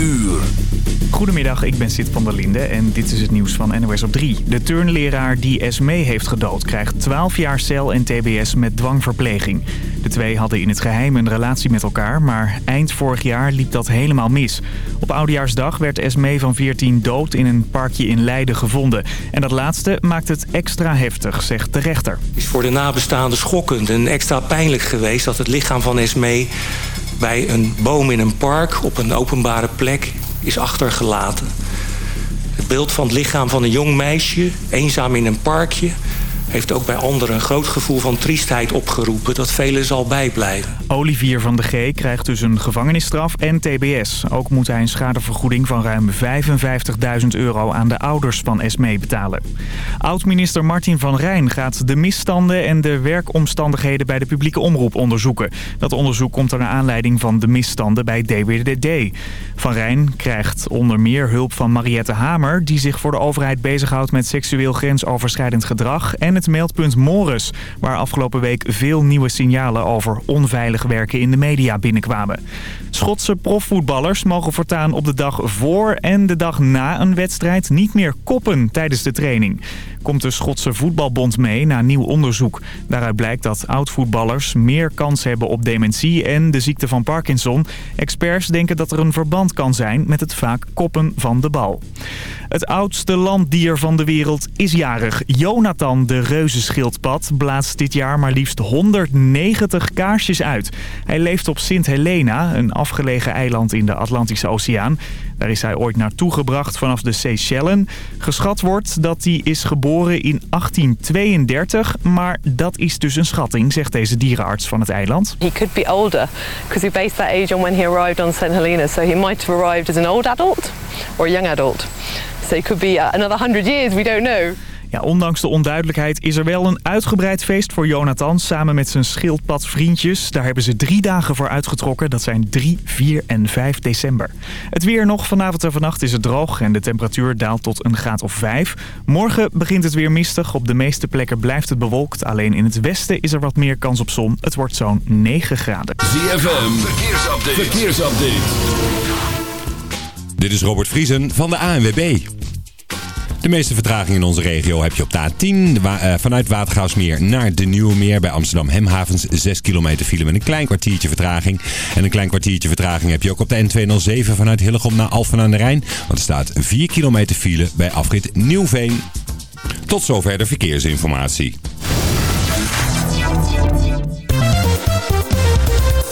uur. Goedemiddag, ik ben Sid van der Linde en dit is het nieuws van NOS op 3. De turnleraar die Esme heeft gedood krijgt 12 jaar cel en tbs met dwangverpleging. De twee hadden in het geheim een relatie met elkaar, maar eind vorig jaar liep dat helemaal mis. Op Oudejaarsdag werd Esme van 14 dood in een parkje in Leiden gevonden. En dat laatste maakt het extra heftig, zegt de rechter. Het is voor de nabestaanden schokkend en extra pijnlijk geweest dat het lichaam van Esme bij een boom in een park op een openbare plek is achtergelaten. Het beeld van het lichaam van een jong meisje, eenzaam in een parkje heeft ook bij anderen een groot gevoel van triestheid opgeroepen... dat velen zal bijblijven. Olivier van de G krijgt dus een gevangenisstraf en tbs. Ook moet hij een schadevergoeding van ruim 55.000 euro aan de ouders van Esmee betalen. Oud-minister Martin van Rijn gaat de misstanden en de werkomstandigheden bij de publieke omroep onderzoeken. Dat onderzoek komt er naar aanleiding van de misstanden bij DWDD. Van Rijn krijgt onder meer hulp van Mariette Hamer... die zich voor de overheid bezighoudt met seksueel grensoverschrijdend gedrag... en het meldpunt Morris, waar afgelopen week veel nieuwe signalen over onveilig werken in de media binnenkwamen. Schotse profvoetballers mogen voortaan op de dag voor en de dag na een wedstrijd niet meer koppen tijdens de training. Komt de Schotse voetbalbond mee na nieuw onderzoek. Daaruit blijkt dat oud-voetballers meer kans hebben op dementie en de ziekte van Parkinson. Experts denken dat er een verband kan zijn met het vaak koppen van de bal. Het oudste landdier van de wereld is jarig. Jonathan, de reuzenschildpad, blaast dit jaar maar liefst 190 kaarsjes uit. Hij leeft op Sint Helena, een afgelegen eiland in de Atlantische Oceaan. Daar is hij ooit naartoe gebracht vanaf de Seychellen. Geschat wordt dat hij is geboren in 1832, maar dat is dus een schatting, zegt deze dierenarts van het eiland. He could be older, because we based that age on when he arrived on St. Helena. So he might have arrived as an old adult or a young adult. So it could be uh, another 100 years, we don't know. Ja, ondanks de onduidelijkheid is er wel een uitgebreid feest voor Jonathan... samen met zijn schildpadvriendjes. Daar hebben ze drie dagen voor uitgetrokken. Dat zijn 3, 4 en 5 december. Het weer nog. Vanavond en vannacht is het droog en de temperatuur daalt tot een graad of 5. Morgen begint het weer mistig. Op de meeste plekken blijft het bewolkt. Alleen in het westen is er wat meer kans op zon. Het wordt zo'n 9 graden. ZFM, verkeersupdate. verkeersupdate. Dit is Robert Vriesen van de ANWB. De meeste vertraging in onze regio heb je op de A10. Wa uh, vanuit Watergaasmeer naar de Nieuwe Meer bij Amsterdam Hemhavens. 6 kilometer file met een klein kwartiertje vertraging. En een klein kwartiertje vertraging heb je ook op de N207 vanuit Hillegom naar Alphen aan de Rijn. Want er staat 4 kilometer file bij afrit Nieuwveen. Tot zover de verkeersinformatie.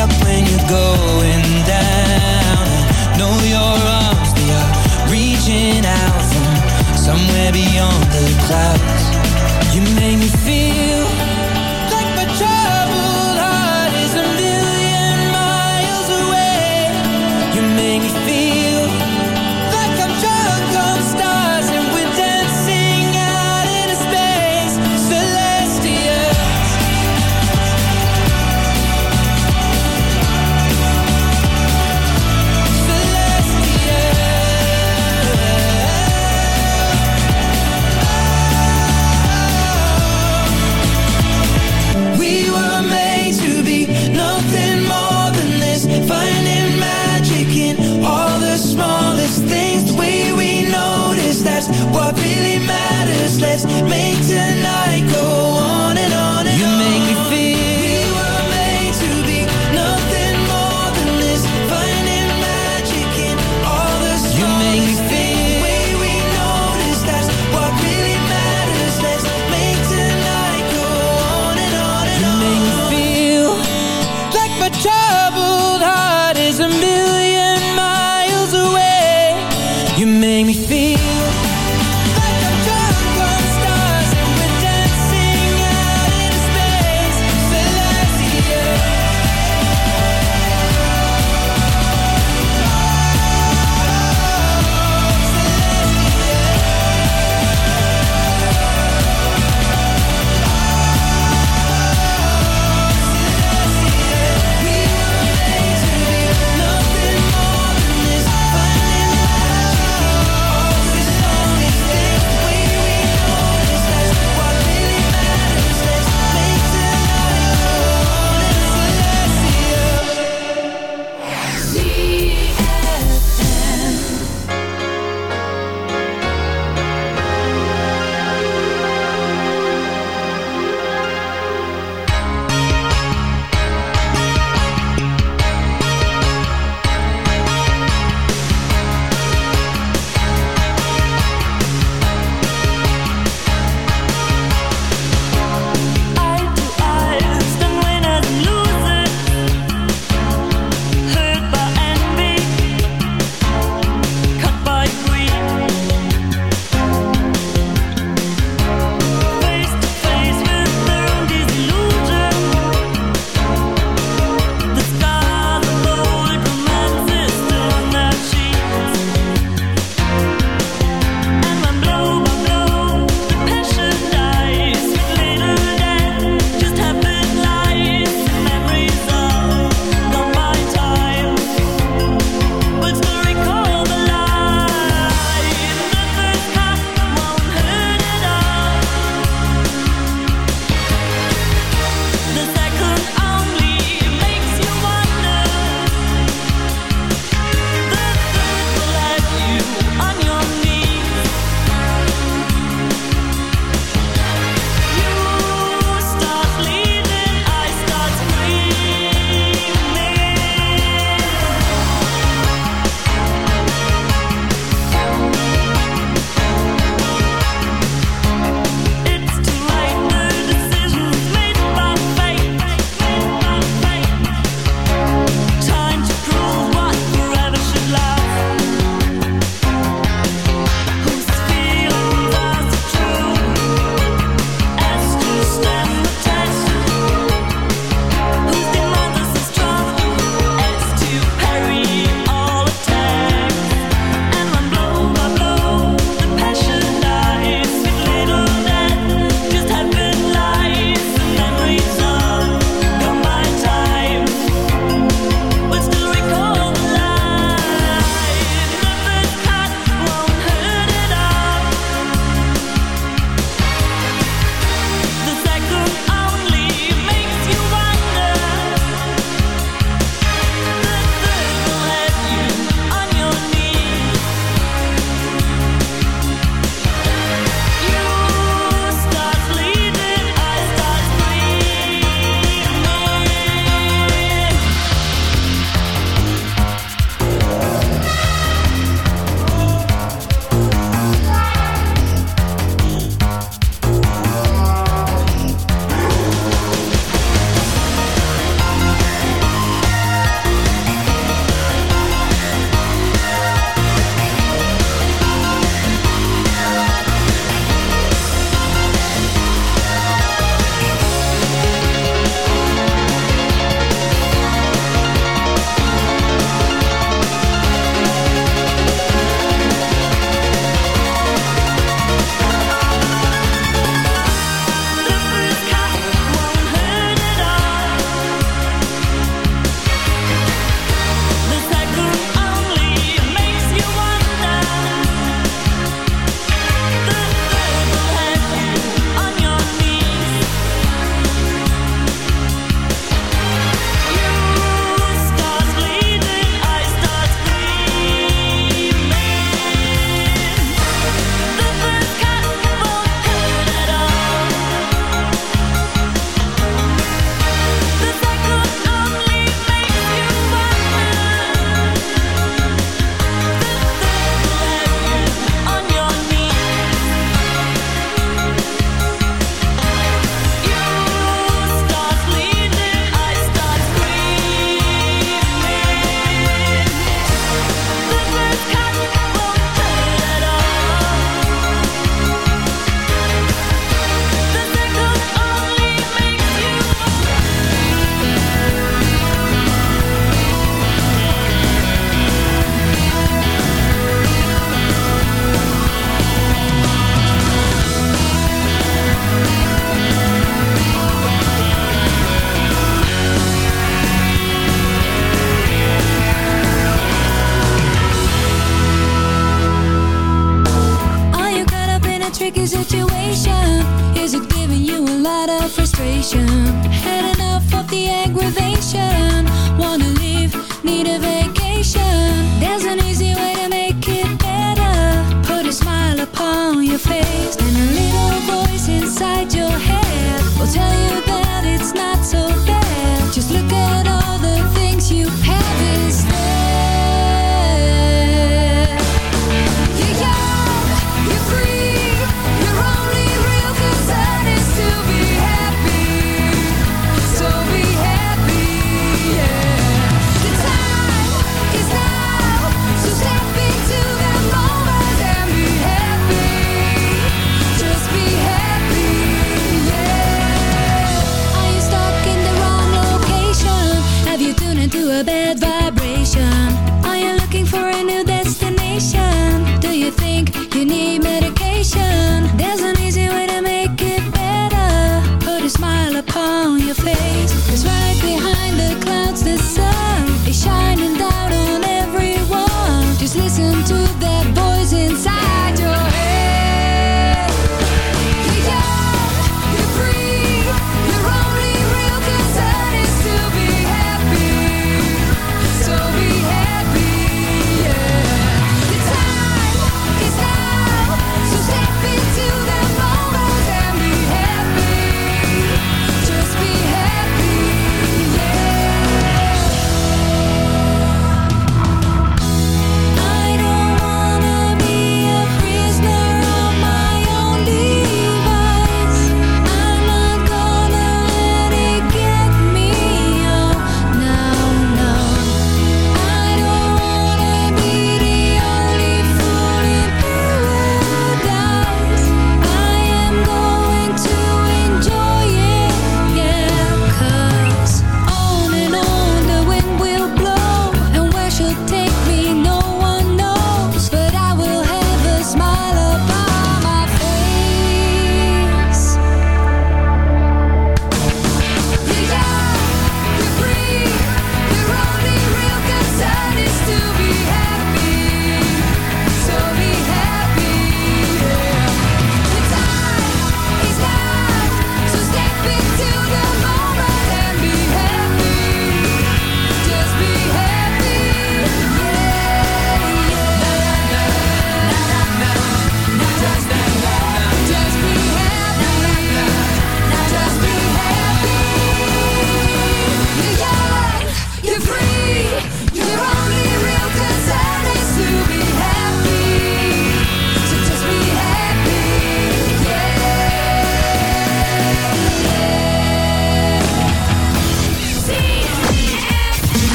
up when you're going down. Know your arms, they are reaching out from somewhere beyond the clouds. You make me feel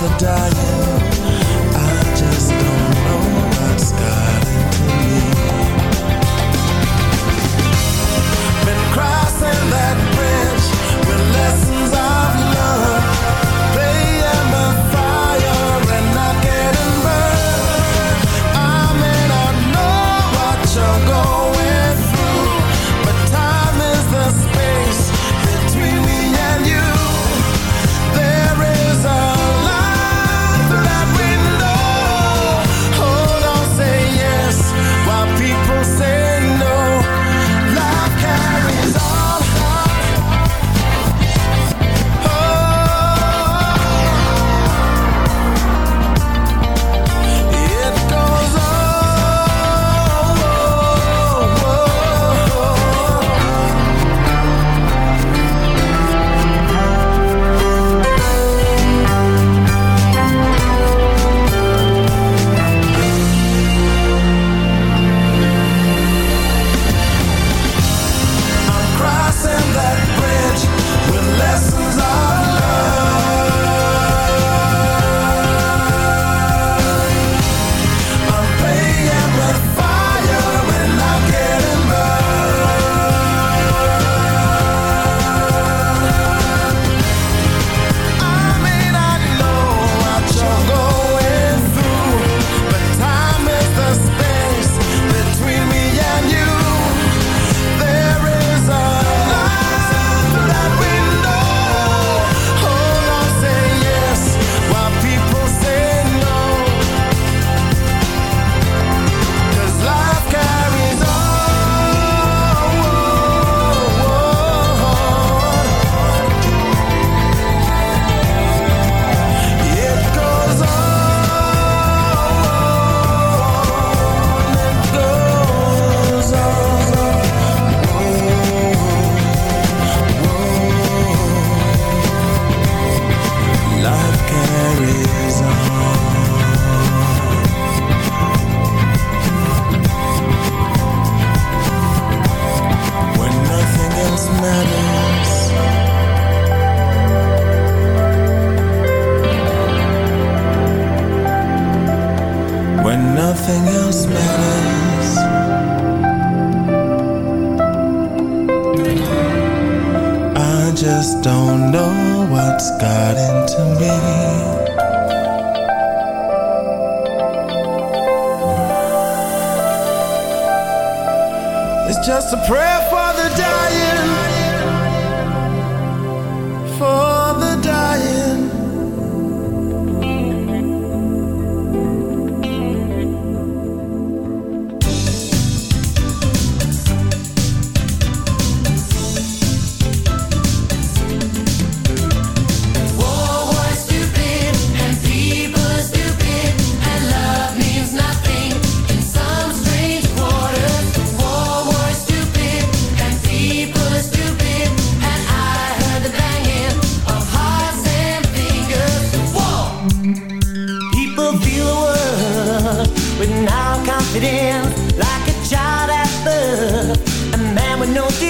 the dark. someone know. you.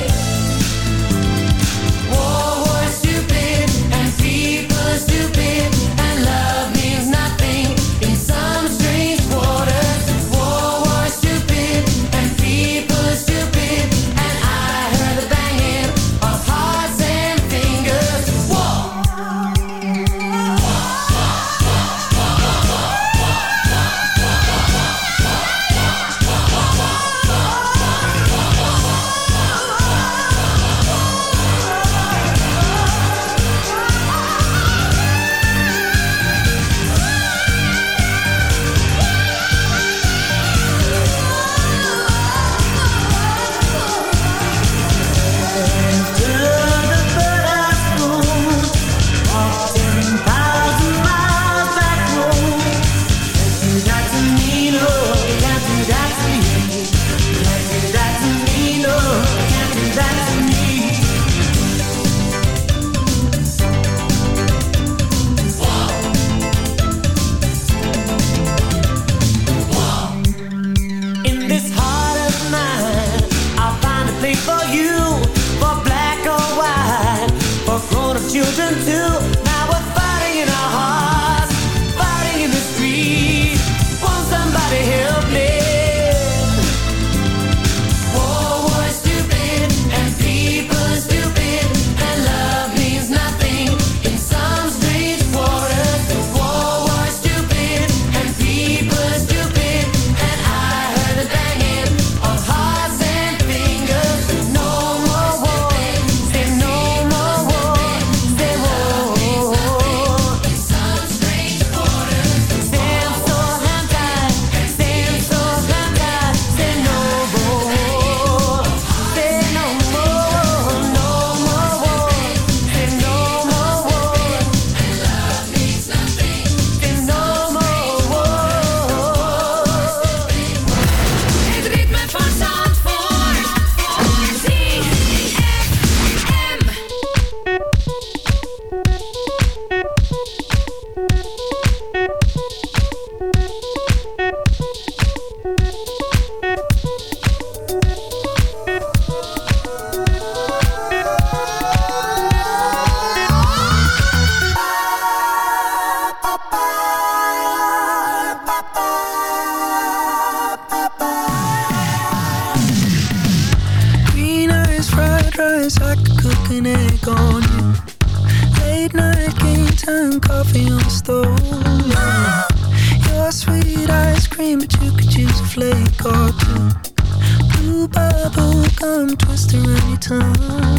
keeping it going. Late night game time, coffee on the stove. Your sweet ice cream, but you could use a flake or two. Blue bubble gum twister anytime.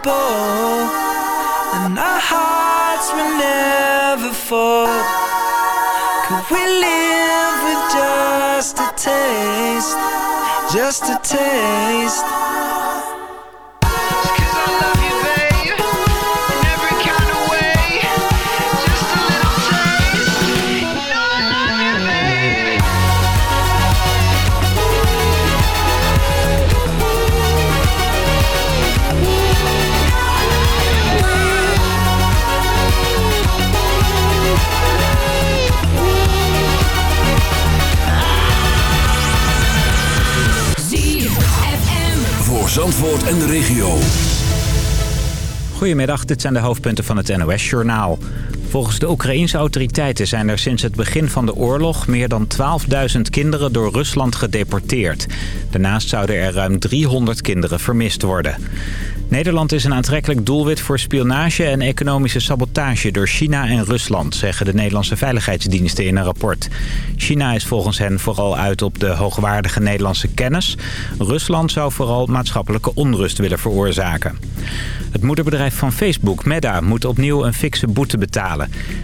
Edible and our hearts will never fall, could we live with just a taste? Just a taste. Zandvoort en de regio. Goedemiddag, dit zijn de hoofdpunten van het NOS-journaal. Volgens de Oekraïense autoriteiten zijn er sinds het begin van de oorlog... meer dan 12.000 kinderen door Rusland gedeporteerd. Daarnaast zouden er ruim 300 kinderen vermist worden. Nederland is een aantrekkelijk doelwit voor spionage en economische sabotage door China en Rusland, zeggen de Nederlandse veiligheidsdiensten in een rapport. China is volgens hen vooral uit op de hoogwaardige Nederlandse kennis. Rusland zou vooral maatschappelijke onrust willen veroorzaken. Het moederbedrijf van Facebook, Meta, moet opnieuw een fikse boete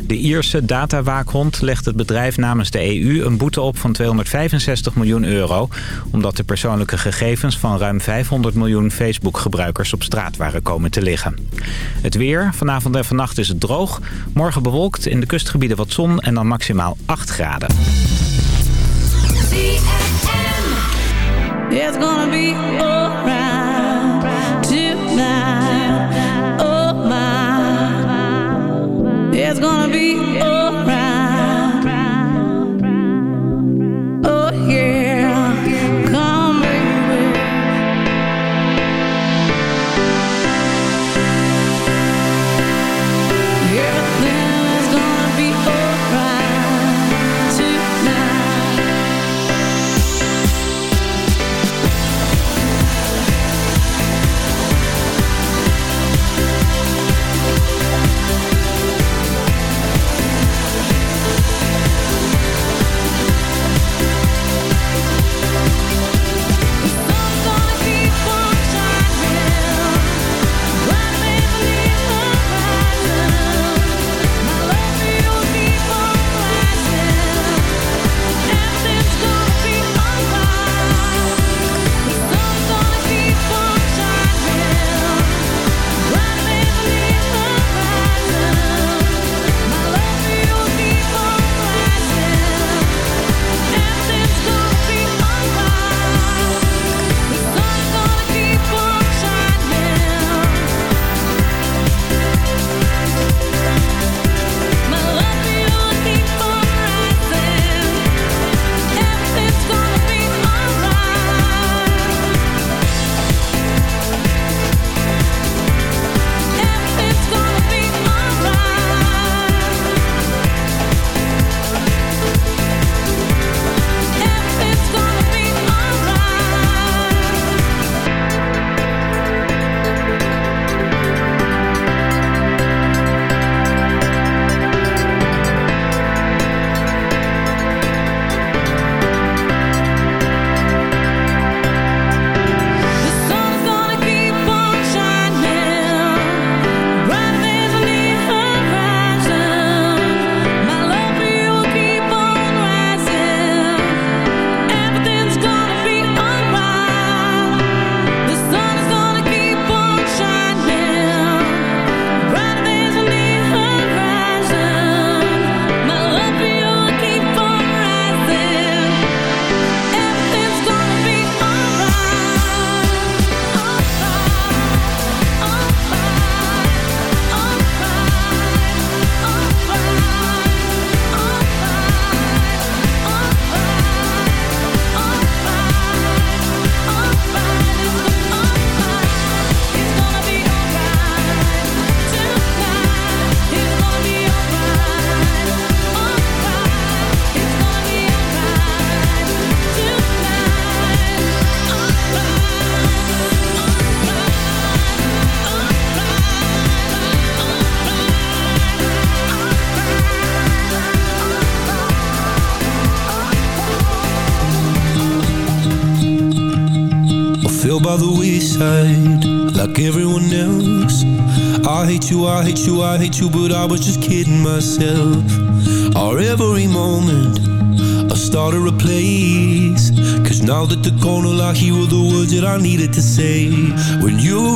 De Ierse datawaakhond legt het bedrijf namens de EU een boete op van 265 miljoen euro... omdat de persoonlijke gegevens van ruim 500 miljoen Facebook-gebruikers op straat waren komen te liggen. Het weer, vanavond en vannacht is het droog. Morgen bewolkt, in de kustgebieden wat zon en dan maximaal 8 graden. Gonna be alright. I needed to say. When you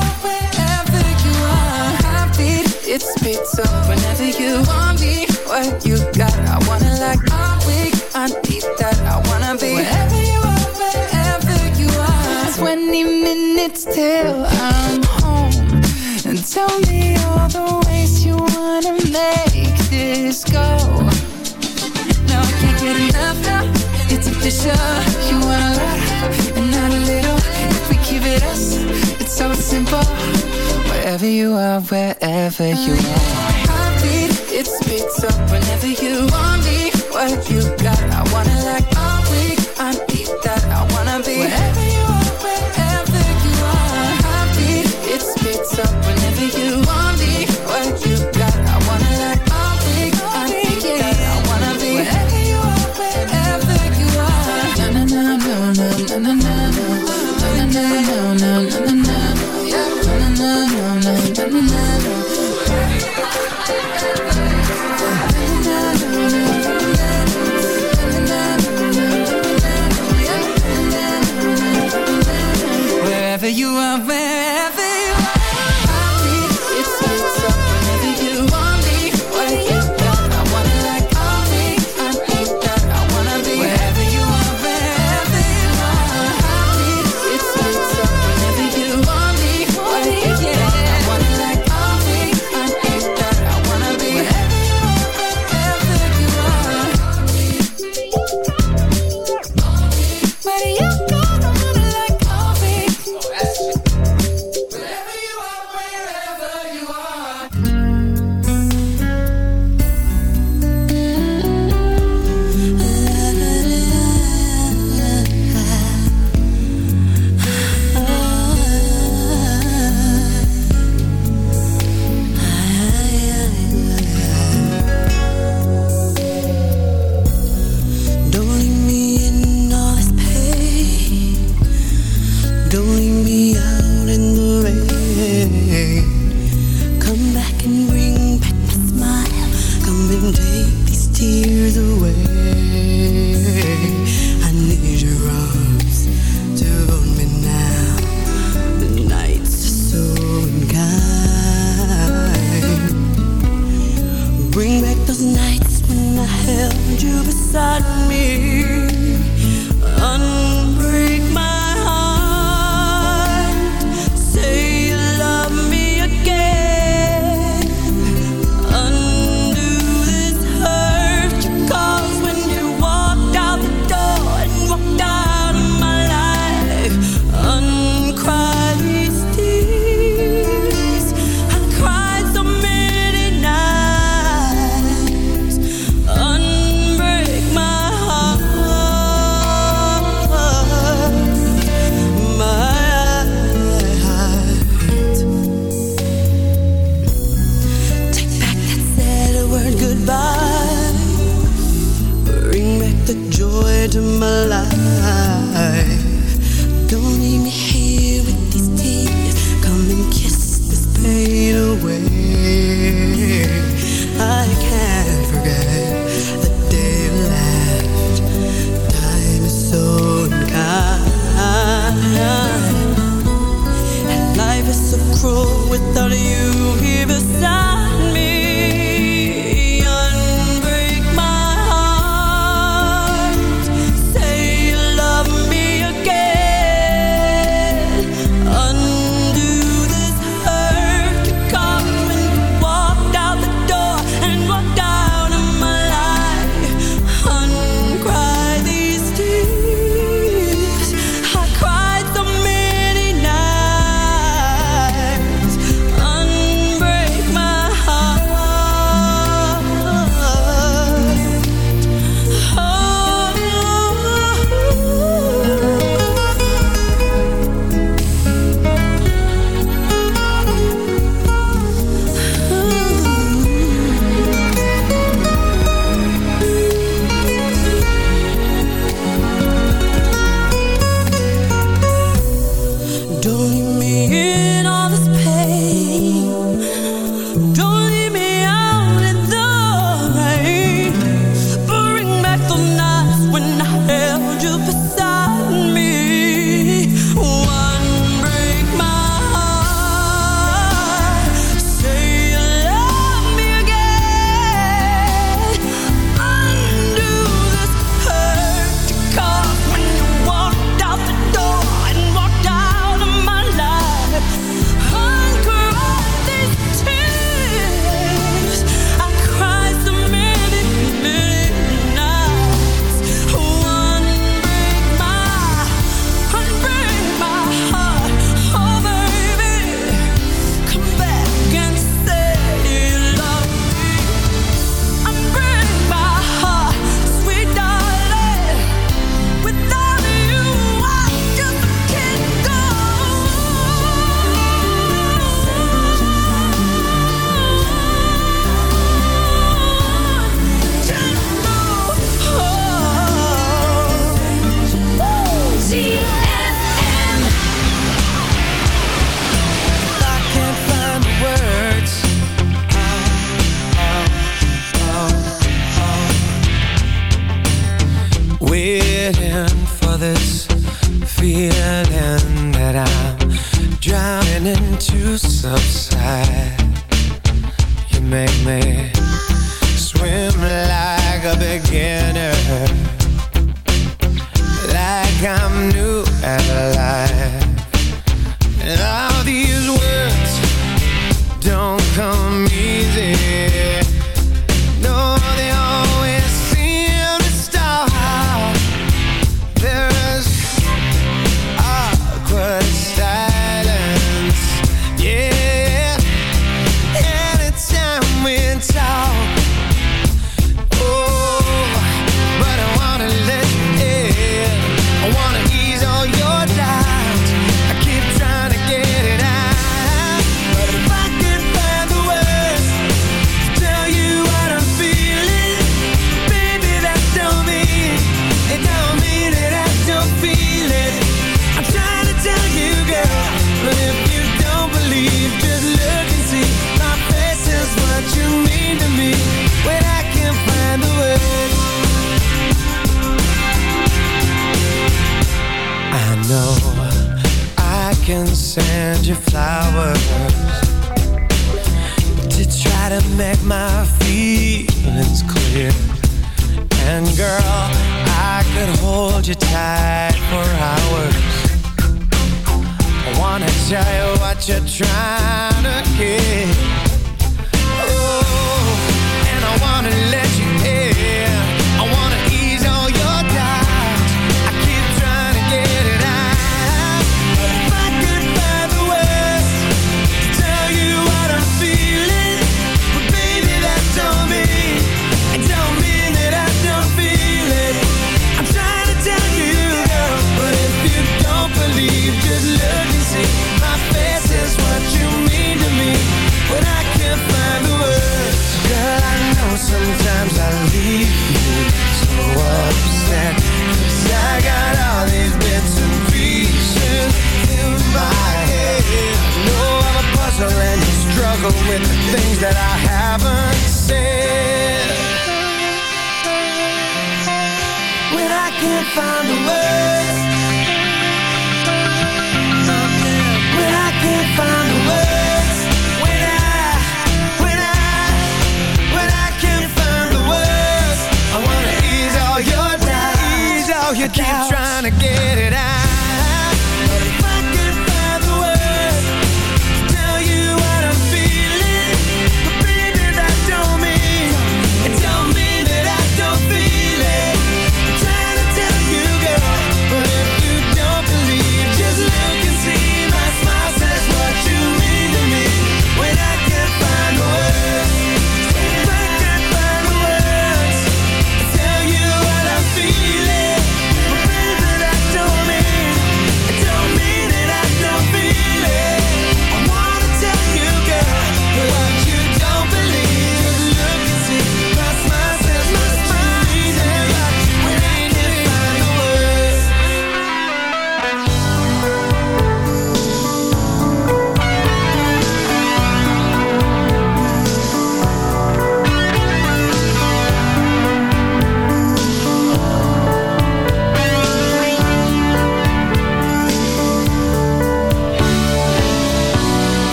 it's pizza Whenever you want me, what you got I wanna like my week, I need that I wanna be wherever you are, wherever you are. 20 minutes till I'm home And tell me all the ways you wanna make this go. No, I can't get enough now, it's official You wanna lot, and not a little leave it us, it's so simple. Wherever you are, wherever you are. My Heartbeat, it speaks up whenever you want me. What you got, I wanna like all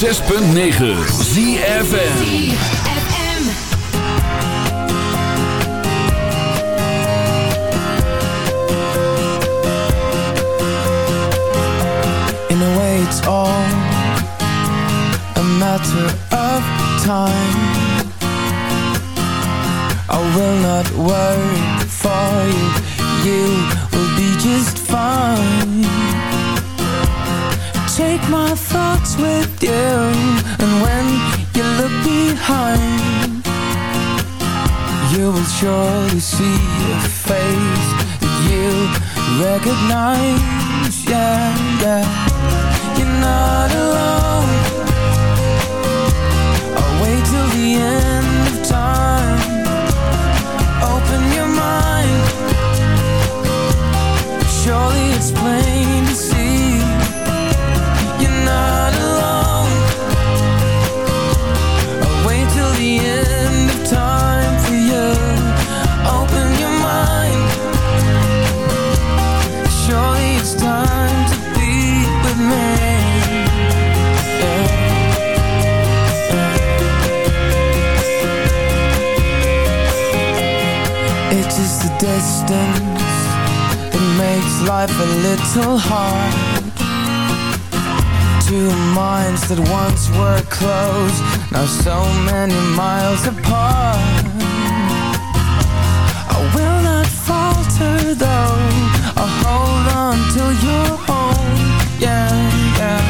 106.9 ZFN it's all a matter of time. I will not worry for you. You will be just fine. Take my thoughts with you behind. You will surely see a face That you recognize. Yeah, yeah. You're not alone. I'll wait till the end of time. Open your mind. Surely it's plain to see distance that makes life a little hard. Two minds that once were close, now so many miles apart. I will not falter though. I'll hold on till you're home. Yeah, yeah.